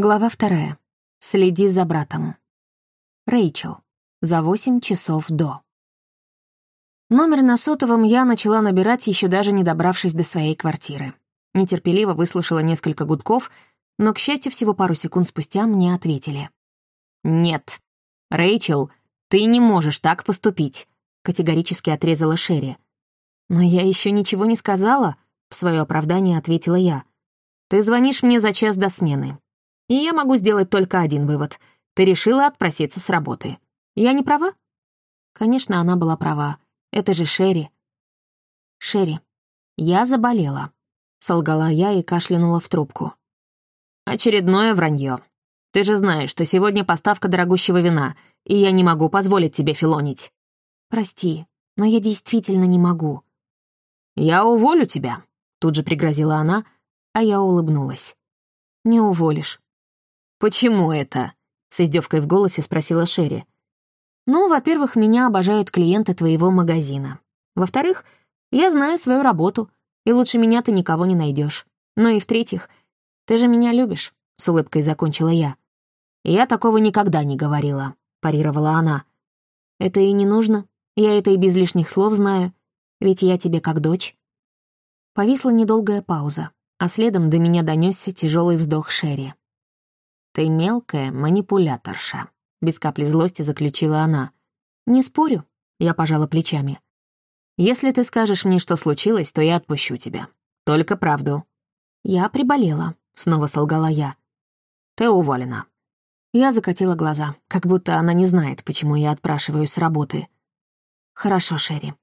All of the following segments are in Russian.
Глава вторая. Следи за братом. Рэйчел. За восемь часов до. Номер на сотовом я начала набирать, еще даже не добравшись до своей квартиры. Нетерпеливо выслушала несколько гудков, но, к счастью, всего пару секунд спустя мне ответили. «Нет. Рэйчел, ты не можешь так поступить», — категорически отрезала Шерри. «Но я еще ничего не сказала», — в свое оправдание ответила я. «Ты звонишь мне за час до смены. И я могу сделать только один вывод. Ты решила отпроситься с работы. Я не права? Конечно, она была права. Это же Шерри. Шерри, я заболела. Солгала я и кашлянула в трубку. Очередное вранье. Ты же знаешь, что сегодня поставка дорогущего вина, и я не могу позволить тебе филонить. Прости, но я действительно не могу. Я уволю тебя, тут же пригрозила она, а я улыбнулась. Не уволишь. «Почему это?» — с издевкой в голосе спросила Шерри. «Ну, во-первых, меня обожают клиенты твоего магазина. Во-вторых, я знаю свою работу, и лучше меня ты никого не найдешь. Ну и в-третьих, ты же меня любишь», — с улыбкой закончила я. «Я такого никогда не говорила», — парировала она. «Это и не нужно. Я это и без лишних слов знаю. Ведь я тебе как дочь». Повисла недолгая пауза, а следом до меня донесся тяжелый вздох Шерри. «Ты мелкая манипуляторша», — без капли злости заключила она. «Не спорю», — я пожала плечами. «Если ты скажешь мне, что случилось, то я отпущу тебя. Только правду». «Я приболела», — снова солгала я. «Ты уволена». Я закатила глаза, как будто она не знает, почему я отпрашиваюсь с работы. «Хорошо, Шерри.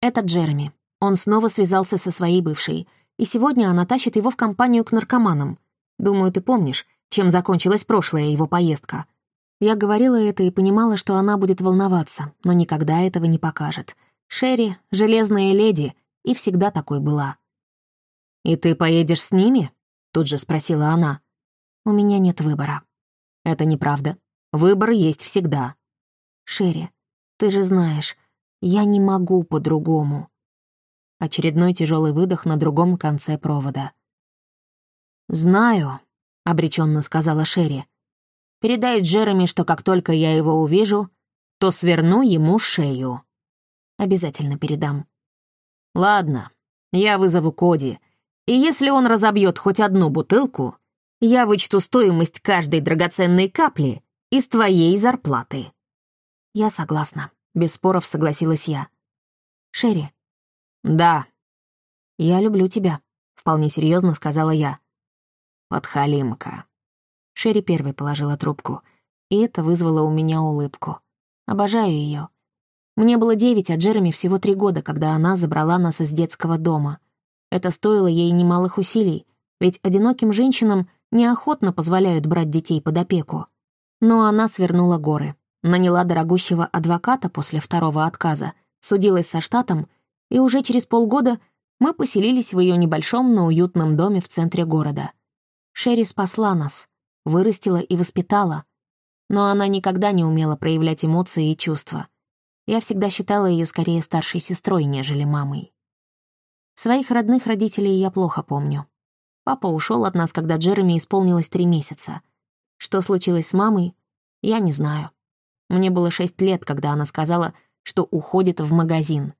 Это Джереми. Он снова связался со своей бывшей, и сегодня она тащит его в компанию к наркоманам. Думаю, ты помнишь, чем закончилась прошлая его поездка. Я говорила это и понимала, что она будет волноваться, но никогда этого не покажет. Шерри — железная леди, и всегда такой была. «И ты поедешь с ними?» — тут же спросила она. «У меня нет выбора». «Это неправда. Выбор есть всегда». «Шерри, ты же знаешь, я не могу по-другому». Очередной тяжелый выдох на другом конце провода. «Знаю», — обреченно сказала Шерри. «Передай Джереми, что как только я его увижу, то сверну ему шею». «Обязательно передам». «Ладно, я вызову Коди, и если он разобьет хоть одну бутылку, я вычту стоимость каждой драгоценной капли из твоей зарплаты». «Я согласна», — без споров согласилась я. «Шерри». «Да». «Я люблю тебя», — вполне серьезно сказала я. «Подхалимка». Шерри первой положила трубку, и это вызвало у меня улыбку. Обожаю ее. Мне было девять, а Джереми всего три года, когда она забрала нас из детского дома. Это стоило ей немалых усилий, ведь одиноким женщинам неохотно позволяют брать детей под опеку. Но она свернула горы, наняла дорогущего адвоката после второго отказа, судилась со штатом, и уже через полгода мы поселились в ее небольшом, но уютном доме в центре города — Шерри спасла нас, вырастила и воспитала. Но она никогда не умела проявлять эмоции и чувства. Я всегда считала ее скорее старшей сестрой, нежели мамой. Своих родных родителей я плохо помню. Папа ушел от нас, когда Джереми исполнилось три месяца. Что случилось с мамой, я не знаю. Мне было шесть лет, когда она сказала, что уходит в магазин.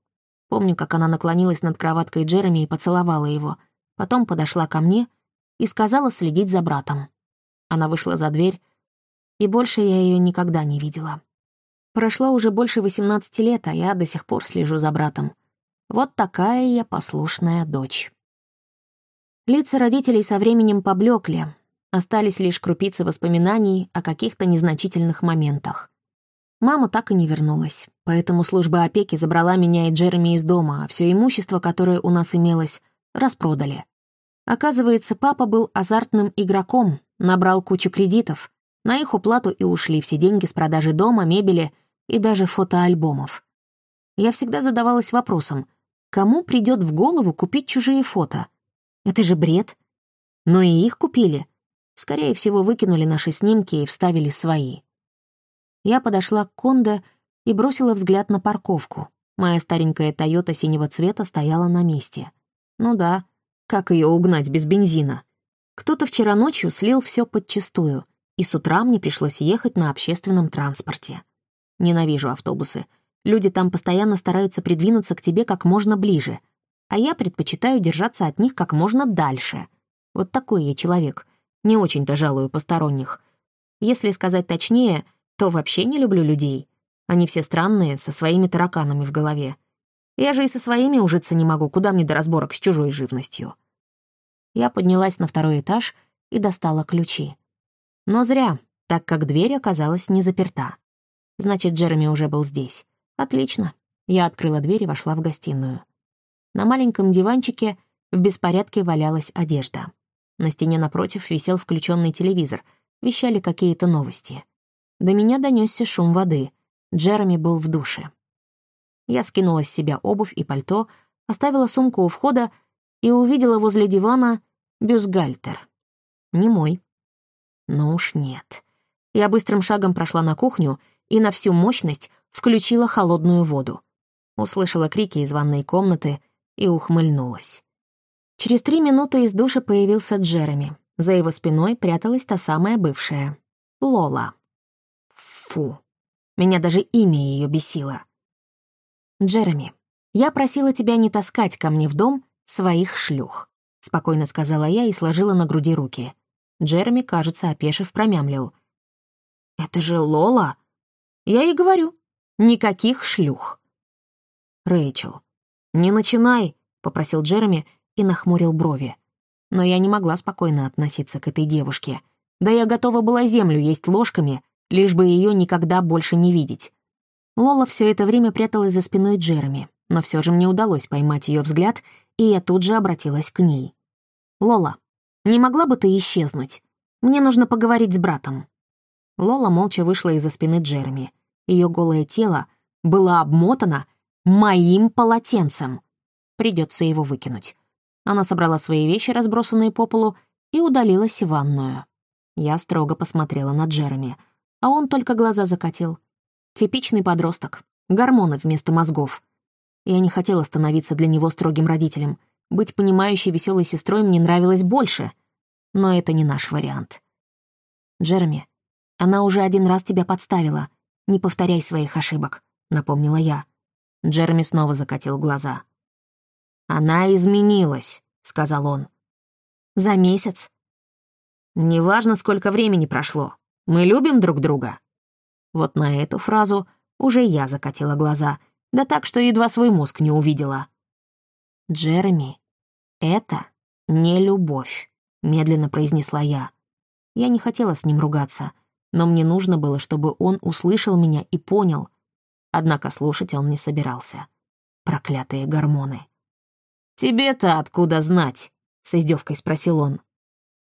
Помню, как она наклонилась над кроваткой Джереми и поцеловала его. Потом подошла ко мне — и сказала следить за братом. Она вышла за дверь, и больше я ее никогда не видела. Прошло уже больше 18 лет, а я до сих пор слежу за братом. Вот такая я послушная дочь. Лица родителей со временем поблекли, остались лишь крупицы воспоминаний о каких-то незначительных моментах. Мама так и не вернулась, поэтому служба опеки забрала меня и Джереми из дома, а все имущество, которое у нас имелось, распродали. Оказывается, папа был азартным игроком, набрал кучу кредитов. На их уплату и ушли все деньги с продажи дома, мебели и даже фотоальбомов. Я всегда задавалась вопросом, кому придет в голову купить чужие фото? Это же бред. Но и их купили. Скорее всего, выкинули наши снимки и вставили свои. Я подошла к Кондо и бросила взгляд на парковку. Моя старенькая Тойота синего цвета стояла на месте. Ну да, как ее угнать без бензина? Кто-то вчера ночью слил все подчистую, и с утра мне пришлось ехать на общественном транспорте. Ненавижу автобусы. Люди там постоянно стараются придвинуться к тебе как можно ближе, а я предпочитаю держаться от них как можно дальше. Вот такой я человек. Не очень-то жалую посторонних. Если сказать точнее, то вообще не люблю людей. Они все странные, со своими тараканами в голове. Я же и со своими ужиться не могу, куда мне до разборок с чужой живностью. Я поднялась на второй этаж и достала ключи. Но зря, так как дверь оказалась не заперта. Значит, Джереми уже был здесь. Отлично. Я открыла дверь и вошла в гостиную. На маленьком диванчике в беспорядке валялась одежда. На стене напротив висел включенный телевизор, вещали какие-то новости. До меня донесся шум воды. Джереми был в душе. Я скинула с себя обувь и пальто, оставила сумку у входа и увидела возле дивана бюстгальтер. Не мой. Но уж нет. Я быстрым шагом прошла на кухню и на всю мощность включила холодную воду. Услышала крики из ванной комнаты и ухмыльнулась. Через три минуты из душа появился Джереми. За его спиной пряталась та самая бывшая. Лола. Фу. Меня даже имя ее бесило. «Джереми, я просила тебя не таскать ко мне в дом своих шлюх», — спокойно сказала я и сложила на груди руки. Джереми, кажется, опешив, промямлил. «Это же Лола?» «Я и говорю. Никаких шлюх». «Рэйчел, не начинай», — попросил Джереми и нахмурил брови. Но я не могла спокойно относиться к этой девушке. Да я готова была землю есть ложками, лишь бы ее никогда больше не видеть. Лола все это время пряталась за спиной Джереми, но все же мне удалось поймать ее взгляд, и я тут же обратилась к ней. «Лола, не могла бы ты исчезнуть? Мне нужно поговорить с братом». Лола молча вышла из-за спины Джереми. Ее голое тело было обмотано моим полотенцем. Придется его выкинуть. Она собрала свои вещи, разбросанные по полу, и удалилась в ванную. Я строго посмотрела на Джереми, а он только глаза закатил. Типичный подросток. Гормоны вместо мозгов. Я не хотела становиться для него строгим родителем — быть понимающей веселой сестрой мне нравилось больше, но это не наш вариант. «Джереми, она уже один раз тебя подставила. Не повторяй своих ошибок», — напомнила я. Джереми снова закатил глаза. «Она изменилась», — сказал он. «За месяц?» «Неважно, сколько времени прошло. Мы любим друг друга». Вот на эту фразу уже я закатила глаза, да так, что едва свой мозг не увидела. «Джереми, «Это не любовь», — медленно произнесла я. Я не хотела с ним ругаться, но мне нужно было, чтобы он услышал меня и понял. Однако слушать он не собирался. Проклятые гормоны. «Тебе-то откуда знать?» — с издевкой спросил он.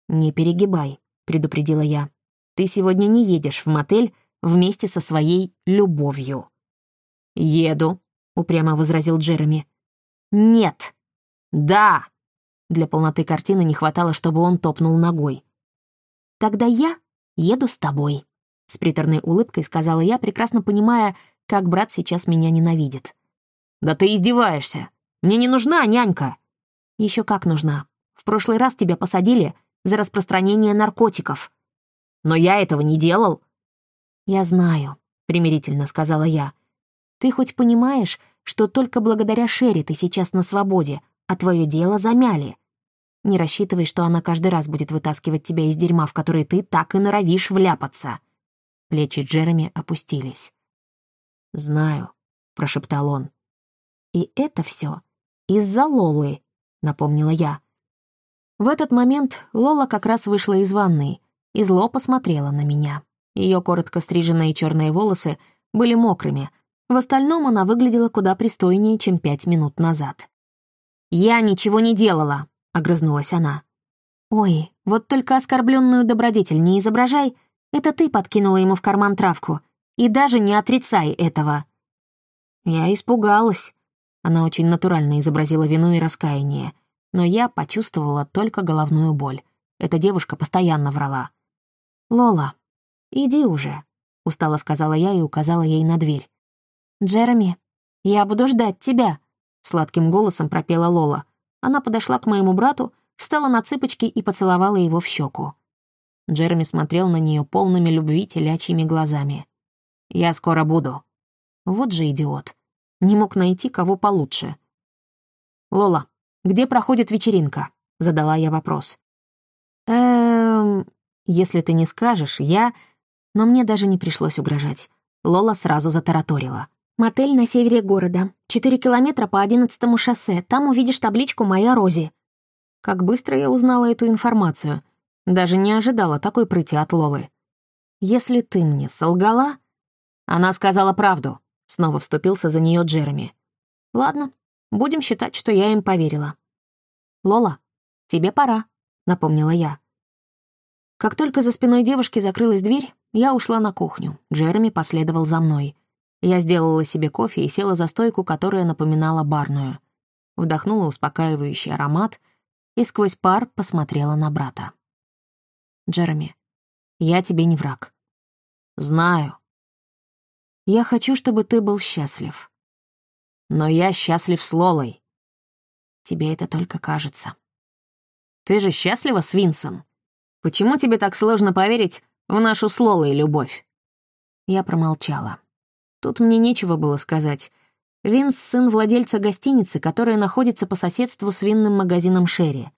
«Не перегибай», — предупредила я. «Ты сегодня не едешь в мотель вместе со своей любовью». «Еду», — упрямо возразил Джереми. «Нет». «Да», для полноты картины не хватало, чтобы он топнул ногой. «Тогда я еду с тобой», — с приторной улыбкой сказала я, прекрасно понимая, как брат сейчас меня ненавидит. «Да ты издеваешься! Мне не нужна нянька!» Еще как нужна. В прошлый раз тебя посадили за распространение наркотиков. Но я этого не делал». «Я знаю», — примирительно сказала я. «Ты хоть понимаешь, что только благодаря Шерри ты сейчас на свободе, а твое дело замяли. Не рассчитывай, что она каждый раз будет вытаскивать тебя из дерьма, в которое ты так и норовишь вляпаться». Плечи Джереми опустились. «Знаю», — прошептал он. «И это все из-за Лолы», — напомнила я. В этот момент Лола как раз вышла из ванной и зло посмотрела на меня. Ее коротко стриженные черные волосы были мокрыми. В остальном она выглядела куда пристойнее, чем пять минут назад. «Я ничего не делала», — огрызнулась она. «Ой, вот только оскорбленную добродетель не изображай. Это ты подкинула ему в карман травку. И даже не отрицай этого». Я испугалась. Она очень натурально изобразила вину и раскаяние. Но я почувствовала только головную боль. Эта девушка постоянно врала. «Лола, иди уже», — устало сказала я и указала ей на дверь. «Джереми, я буду ждать тебя», — сладким голосом пропела Лола. Она подошла к моему брату, встала на цыпочки и поцеловала его в щеку. Джереми смотрел на нее полными любви телячьими глазами. «Я скоро буду». Вот же идиот. Не мог найти кого получше. «Лола, где проходит вечеринка?» — задала я вопрос. «Эм... Если ты не скажешь, я...» Но мне даже не пришлось угрожать. Лола сразу затараторила. «Мотель на севере города. Четыре километра по одиннадцатому шоссе. Там увидишь табличку «Моя Рози». Как быстро я узнала эту информацию. Даже не ожидала такой прыти от Лолы. «Если ты мне солгала...» Она сказала правду. Снова вступился за нее Джереми. «Ладно, будем считать, что я им поверила». «Лола, тебе пора», — напомнила я. Как только за спиной девушки закрылась дверь, я ушла на кухню. Джереми последовал за мной. Я сделала себе кофе и села за стойку, которая напоминала барную. Вдохнула успокаивающий аромат и сквозь пар посмотрела на брата. «Джереми, я тебе не враг». «Знаю». «Я хочу, чтобы ты был счастлив». «Но я счастлив с Лолой». «Тебе это только кажется». «Ты же счастлива с Винсом? Почему тебе так сложно поверить в нашу с Лолой любовь?» Я промолчала. Тут мне нечего было сказать. Винс — сын владельца гостиницы, которая находится по соседству с винным магазином Шерри.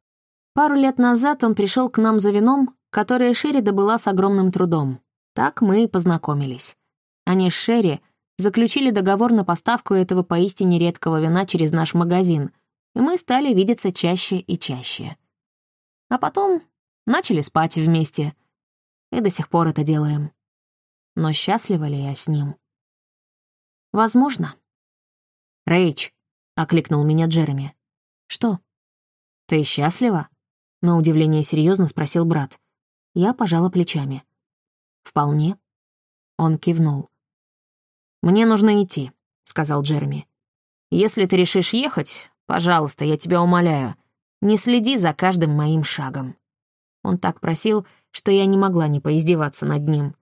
Пару лет назад он пришел к нам за вином, которое Шерри добыла с огромным трудом. Так мы и познакомились. Они с Шерри заключили договор на поставку этого поистине редкого вина через наш магазин, и мы стали видеться чаще и чаще. А потом начали спать вместе. И до сих пор это делаем. Но счастлива ли я с ним? Возможно. «Рэйч», — окликнул меня Джереми. «Что?» «Ты счастлива?» — на удивление серьезно спросил брат. Я пожала плечами. «Вполне». Он кивнул. «Мне нужно идти», — сказал Джереми. «Если ты решишь ехать, пожалуйста, я тебя умоляю, не следи за каждым моим шагом». Он так просил, что я не могла не поиздеваться над ним.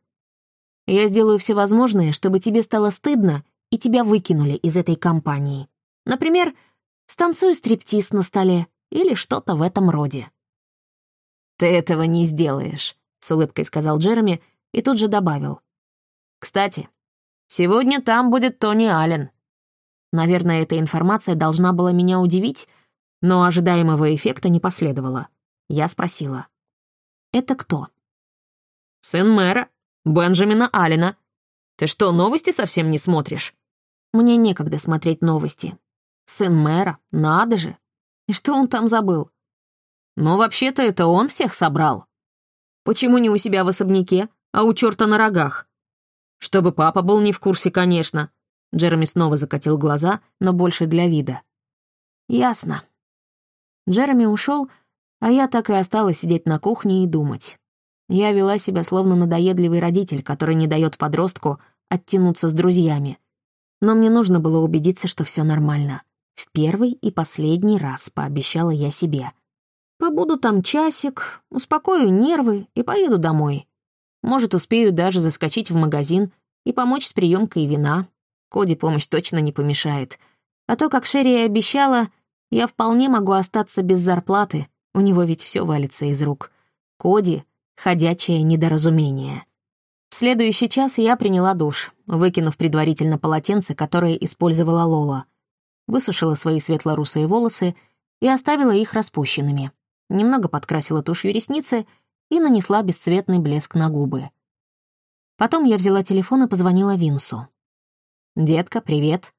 «Я сделаю все возможное, чтобы тебе стало стыдно и тебя выкинули из этой компании. Например, станцуй стриптиз на столе или что-то в этом роде. «Ты этого не сделаешь», — с улыбкой сказал Джереми и тут же добавил. «Кстати, сегодня там будет Тони Аллен». Наверное, эта информация должна была меня удивить, но ожидаемого эффекта не последовало. Я спросила. «Это кто?» «Сын мэра, Бенджамина Аллена. Ты что, новости совсем не смотришь?» Мне некогда смотреть новости. Сын мэра, надо же. И что он там забыл? Ну, вообще-то это он всех собрал. Почему не у себя в особняке, а у черта на рогах? Чтобы папа был не в курсе, конечно. Джереми снова закатил глаза, но больше для вида. Ясно. Джереми ушел, а я так и осталась сидеть на кухне и думать. Я вела себя словно надоедливый родитель, который не дает подростку оттянуться с друзьями но мне нужно было убедиться, что все нормально. В первый и последний раз пообещала я себе. Побуду там часик, успокою нервы и поеду домой. Может, успею даже заскочить в магазин и помочь с приемкой вина. Коди помощь точно не помешает. А то, как Шерри и обещала, я вполне могу остаться без зарплаты. У него ведь все валится из рук. Коди — ходячее недоразумение. В следующий час я приняла душ, выкинув предварительно полотенце, которое использовала Лола. Высушила свои светло-русые волосы и оставила их распущенными. Немного подкрасила тушью ресницы и нанесла бесцветный блеск на губы. Потом я взяла телефон и позвонила Винсу. «Детка, привет».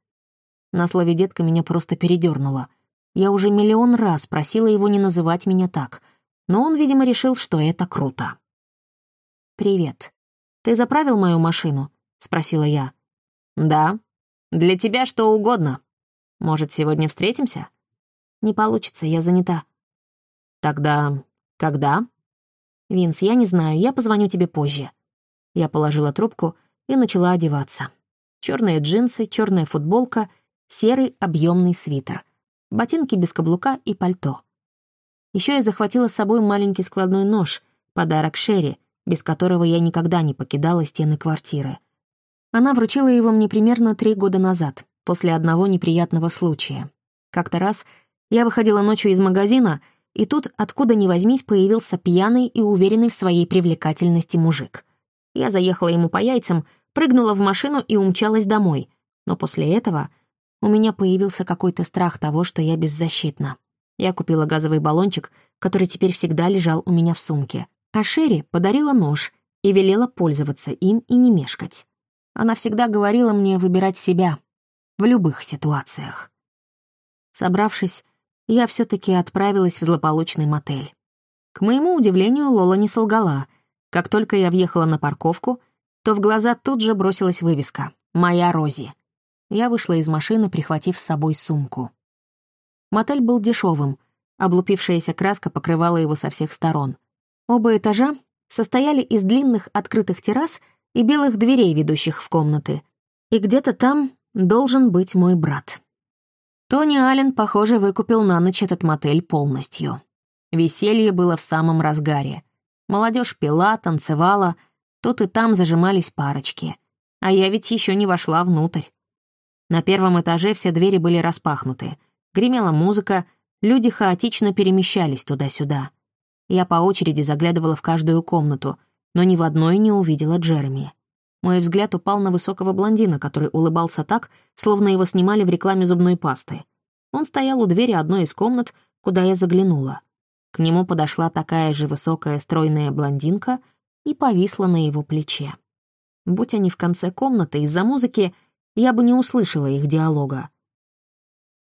На слове «детка» меня просто передернуло. Я уже миллион раз просила его не называть меня так, но он, видимо, решил, что это круто. «Привет», «Ты заправил мою машину?» — спросила я. «Да. Для тебя что угодно. Может, сегодня встретимся?» «Не получится, я занята». «Тогда когда?» «Винс, я не знаю, я позвоню тебе позже». Я положила трубку и начала одеваться. Черные джинсы, черная футболка, серый объемный свитер, ботинки без каблука и пальто. Еще я захватила с собой маленький складной нож, подарок Шерри, без которого я никогда не покидала стены квартиры. Она вручила его мне примерно три года назад, после одного неприятного случая. Как-то раз я выходила ночью из магазина и тут, откуда ни возьмись, появился пьяный и уверенный в своей привлекательности мужик. Я заехала ему по яйцам, прыгнула в машину и умчалась домой. Но после этого у меня появился какой-то страх того, что я беззащитна. Я купила газовый баллончик, который теперь всегда лежал у меня в сумке. А Шерри подарила нож и велела пользоваться им и не мешкать. Она всегда говорила мне выбирать себя в любых ситуациях. Собравшись, я все таки отправилась в злополучный мотель. К моему удивлению, Лола не солгала. Как только я въехала на парковку, то в глаза тут же бросилась вывеска «Моя Рози». Я вышла из машины, прихватив с собой сумку. Мотель был дешевым, облупившаяся краска покрывала его со всех сторон. Оба этажа состояли из длинных открытых террас и белых дверей, ведущих в комнаты. И где-то там должен быть мой брат. Тони Аллен, похоже, выкупил на ночь этот мотель полностью. Веселье было в самом разгаре. Молодежь пила, танцевала, тут и там зажимались парочки. А я ведь еще не вошла внутрь. На первом этаже все двери были распахнуты. Гремела музыка, люди хаотично перемещались туда-сюда. Я по очереди заглядывала в каждую комнату, но ни в одной не увидела Джереми. Мой взгляд упал на высокого блондина, который улыбался так, словно его снимали в рекламе зубной пасты. Он стоял у двери одной из комнат, куда я заглянула. К нему подошла такая же высокая стройная блондинка и повисла на его плече. Будь они в конце комнаты из-за музыки, я бы не услышала их диалога.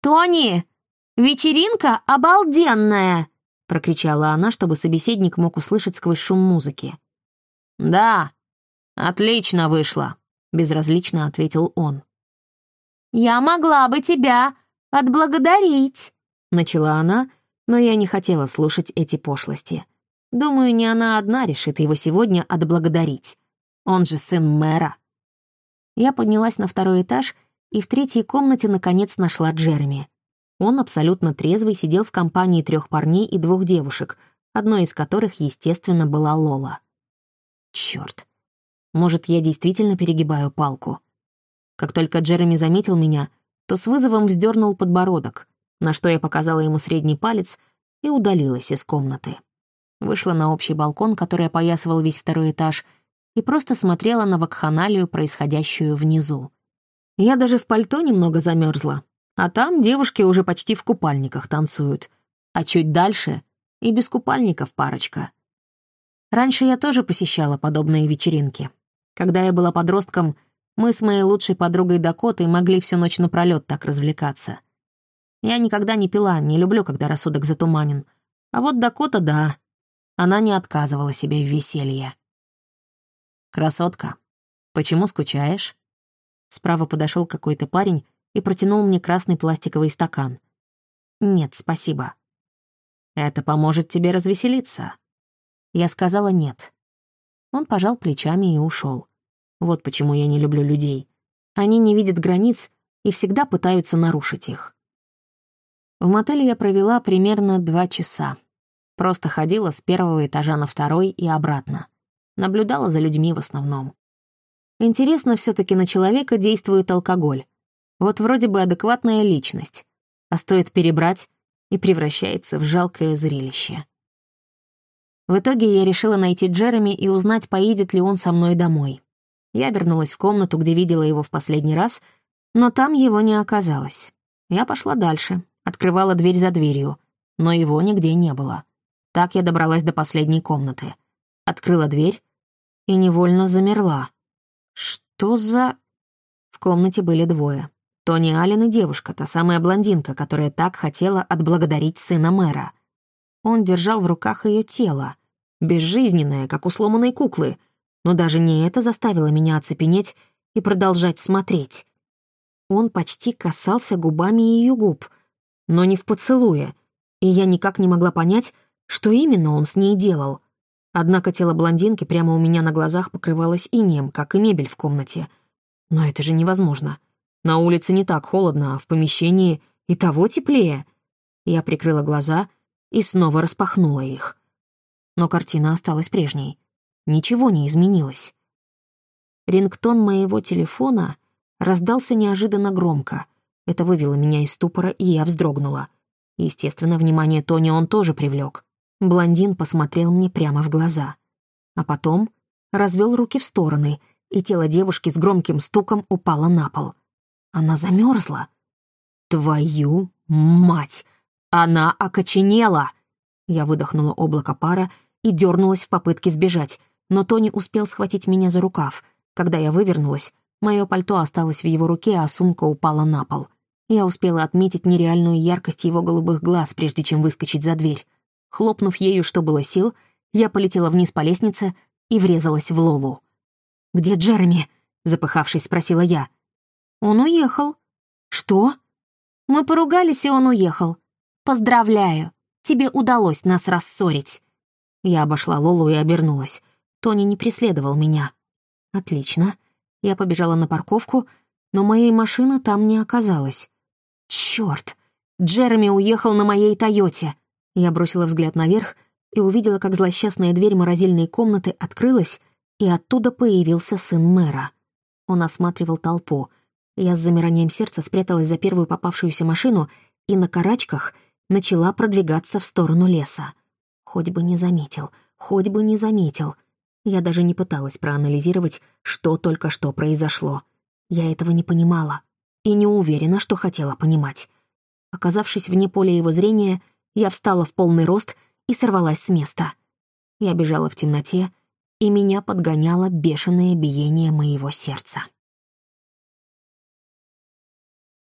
«Тони, вечеринка обалденная!» прокричала она, чтобы собеседник мог услышать сквозь шум музыки. «Да, отлично вышло», — безразлично ответил он. «Я могла бы тебя отблагодарить», — начала она, но я не хотела слушать эти пошлости. Думаю, не она одна решит его сегодня отблагодарить. Он же сын мэра. Я поднялась на второй этаж и в третьей комнате наконец нашла Джереми. Он абсолютно трезвый сидел в компании трех парней и двух девушек, одной из которых, естественно, была Лола. Черт, Может, я действительно перегибаю палку? Как только Джереми заметил меня, то с вызовом вздернул подбородок, на что я показала ему средний палец и удалилась из комнаты. Вышла на общий балкон, который опоясывал весь второй этаж, и просто смотрела на вакханалию, происходящую внизу. Я даже в пальто немного замерзла, а там девушки уже почти в купальниках танцуют. А чуть дальше и без купальников парочка. Раньше я тоже посещала подобные вечеринки. Когда я была подростком, мы с моей лучшей подругой Дакотой могли всю ночь напролёт так развлекаться. Я никогда не пила, не люблю, когда рассудок затуманен. А вот Дакота — да. Она не отказывала себе в веселье. «Красотка, почему скучаешь?» Справа подошел какой-то парень и протянул мне красный пластиковый стакан. «Нет, спасибо». «Это поможет тебе развеселиться». Я сказала «нет». Он пожал плечами и ушел. Вот почему я не люблю людей. Они не видят границ и всегда пытаются нарушить их. В мотеле я провела примерно два часа. Просто ходила с первого этажа на второй и обратно. Наблюдала за людьми в основном. Интересно все таки на человека действует алкоголь. Вот вроде бы адекватная личность, а стоит перебрать и превращается в жалкое зрелище. В итоге я решила найти Джереми и узнать, поедет ли он со мной домой. Я вернулась в комнату, где видела его в последний раз, но там его не оказалось. Я пошла дальше, открывала дверь за дверью, но его нигде не было. Так я добралась до последней комнаты. Открыла дверь и невольно замерла. Что за... В комнате были двое. Тони Аллен и девушка, та самая блондинка, которая так хотела отблагодарить сына мэра. Он держал в руках ее тело, безжизненное, как у сломанной куклы, но даже не это заставило меня оцепенеть и продолжать смотреть. Он почти касался губами ее губ, но не в поцелуе, и я никак не могла понять, что именно он с ней делал. Однако тело блондинки прямо у меня на глазах покрывалось инеем, как и мебель в комнате. Но это же невозможно. На улице не так холодно, а в помещении и того теплее. Я прикрыла глаза и снова распахнула их. Но картина осталась прежней. Ничего не изменилось. Рингтон моего телефона раздался неожиданно громко. Это вывело меня из ступора, и я вздрогнула. Естественно, внимание Тони он тоже привлек. Блондин посмотрел мне прямо в глаза. А потом развел руки в стороны, и тело девушки с громким стуком упало на пол. Она замерзла. «Твою мать! Она окоченела!» Я выдохнула облако пара и дернулась в попытке сбежать, но Тони успел схватить меня за рукав. Когда я вывернулась, мое пальто осталось в его руке, а сумка упала на пол. Я успела отметить нереальную яркость его голубых глаз, прежде чем выскочить за дверь. Хлопнув ею, что было сил, я полетела вниз по лестнице и врезалась в Лолу. «Где Джереми?» — запыхавшись, спросила я. «Он уехал». «Что?» «Мы поругались, и он уехал. Поздравляю, тебе удалось нас рассорить». Я обошла Лолу и обернулась. Тони не преследовал меня. Отлично. Я побежала на парковку, но моей машины там не оказалось. Чёрт! Джереми уехал на моей «Тойоте». Я бросила взгляд наверх и увидела, как злосчастная дверь морозильной комнаты открылась, и оттуда появился сын мэра. Он осматривал толпу. Я с замиранием сердца спряталась за первую попавшуюся машину и на карачках начала продвигаться в сторону леса. Хоть бы не заметил, хоть бы не заметил. Я даже не пыталась проанализировать, что только что произошло. Я этого не понимала и не уверена, что хотела понимать. Оказавшись вне поля его зрения, я встала в полный рост и сорвалась с места. Я бежала в темноте, и меня подгоняло бешеное биение моего сердца.